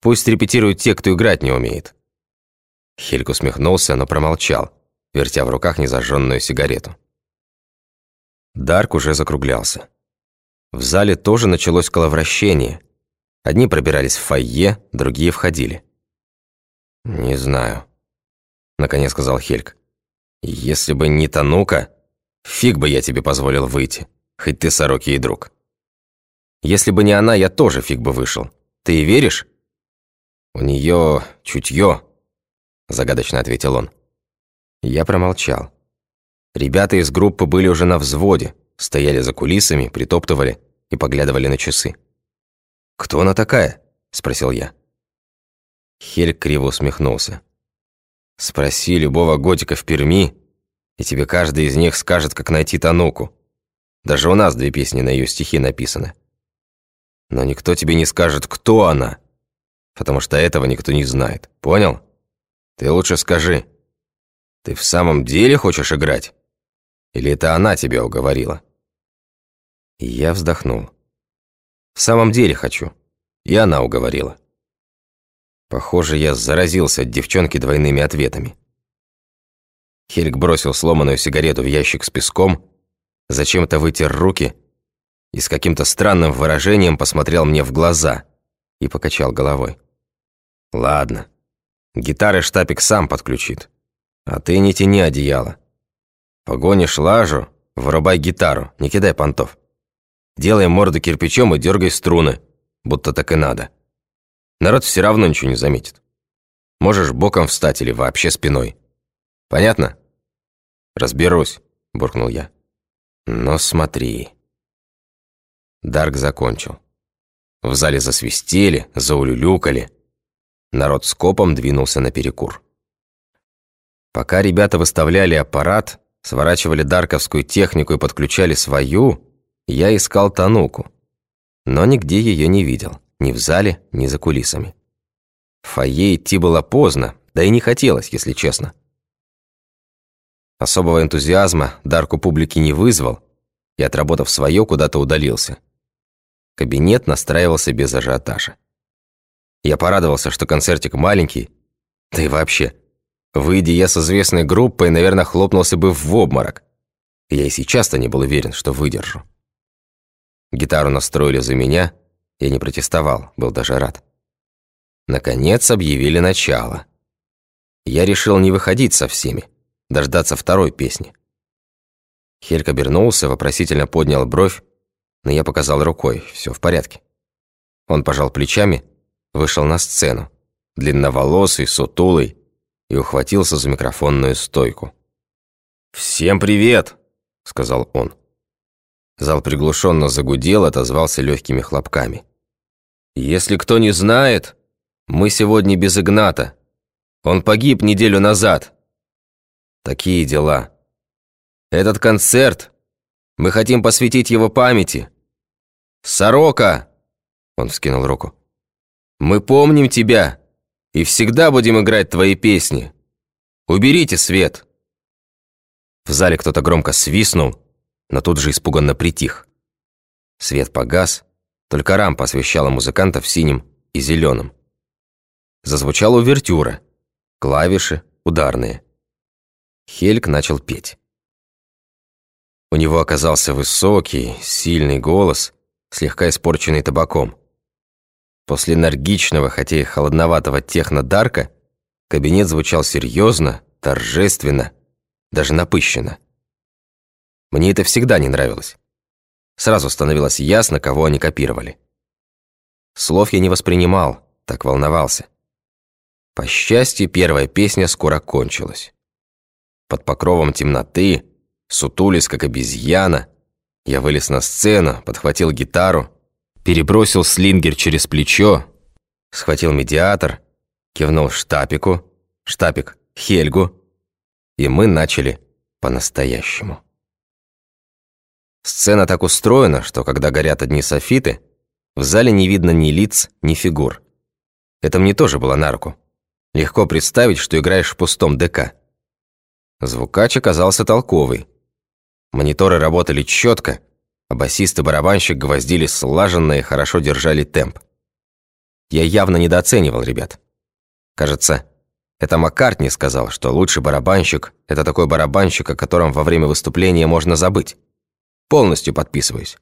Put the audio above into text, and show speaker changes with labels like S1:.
S1: Пусть репетируют те, кто играть не умеет». Хельк усмехнулся, но промолчал, вертя в руках незажженную сигарету. Дарк уже закруглялся. В зале тоже началось коловращение. Одни пробирались в фойе, другие входили. «Не знаю», — наконец сказал Хельк. «Если бы не Танука, фиг бы я тебе позволил выйти, хоть ты сороки и друг. Если бы не она, я тоже фиг бы вышел. Ты и веришь?» «У нее чутье», — загадочно ответил он. Я промолчал. Ребята из группы были уже на взводе, стояли за кулисами, притоптывали и поглядывали на часы. «Кто она такая?» – спросил я. Хельк криво усмехнулся. «Спроси любого готика в Перми, и тебе каждый из них скажет, как найти Тануку. Даже у нас две песни на ее стихи написаны. Но никто тебе не скажет, кто она, потому что этого никто не знает. Понял? Ты лучше скажи, ты в самом деле хочешь играть? Или это она тебя уговорила?» И я вздохнул. «В самом деле хочу». И она уговорила. Похоже, я заразился от девчонки двойными ответами. Хельг бросил сломанную сигарету в ящик с песком, зачем-то вытер руки и с каким-то странным выражением посмотрел мне в глаза и покачал головой. «Ладно, гитары штапик сам подключит, а ты не тяни одеяло. Погонишь лажу, вырубай гитару, не кидай понтов. Делай морду кирпичом и дергай струны, будто так и надо. Народ все равно ничего не заметит. Можешь боком встать или вообще спиной. Понятно? Разберусь, буркнул я. Но смотри. Дарк закончил. В зале засвистели, заулюлюкали. Народ скопом двинулся на перекур. Пока ребята выставляли аппарат, сворачивали дарковскую технику и подключали свою, я искал Тануку. Но нигде ее не видел. Ни в зале, ни за кулисами. В фойе идти было поздно, да и не хотелось, если честно. Особого энтузиазма Дарку публики не вызвал, и, отработав свое, куда-то удалился. Кабинет настраивался без ажиотажа. Я порадовался, что концертик маленький, да и вообще, выйдя я с известной группой, наверное, хлопнулся бы в обморок. Я и сейчас-то не был уверен, что выдержу. Гитару настроили за меня, я не протестовал, был даже рад. Наконец объявили начало. Я решил не выходить со всеми, дождаться второй песни. Хельк обернулся, вопросительно поднял бровь, но я показал рукой, все в порядке. Он пожал плечами, вышел на сцену, длинноволосый, сутулый, и ухватился за микрофонную стойку. «Всем привет!» — сказал он. Зал приглушенно загудел, отозвался легкими хлопками. Если кто не знает, мы сегодня без Игната. Он погиб неделю назад. Такие дела. Этот концерт мы хотим посвятить его памяти. Сорока, он вскинул руку. Мы помним тебя и всегда будем играть твои песни. Уберите свет. В зале кто-то громко свистнул, но тут же испуганно притих. Свет погас, только рампа освещала музыкантов синим и зеленым. Зазвучала увертюра, клавиши, ударные. Хельк начал петь. У него оказался высокий, сильный голос, слегка испорченный табаком. После энергичного, хотя и холодноватого техно-дарка кабинет звучал серьезно, торжественно, даже напыщенно. Мне это всегда не нравилось. Сразу становилось ясно, кого они копировали. Слов я не воспринимал, так волновался. По счастью, первая песня скоро кончилась. Под покровом темноты, сутулись как обезьяна, я вылез на сцену, подхватил гитару, перебросил слингер через плечо, схватил медиатор, кивнул штапику, штапик Хельгу, и мы начали по-настоящему. Сцена так устроена, что когда горят одни софиты, в зале не видно ни лиц, ни фигур. Это мне тоже было на руку. Легко представить, что играешь в пустом ДК. Звукач оказался толковый. Мониторы работали четко, а басист и барабанщик гвоздили слаженно и хорошо держали темп. Я явно недооценивал ребят. Кажется, это Маккартни сказал, что лучший барабанщик – это такой барабанщик, о котором во время выступления можно забыть. Полностью подписываюсь.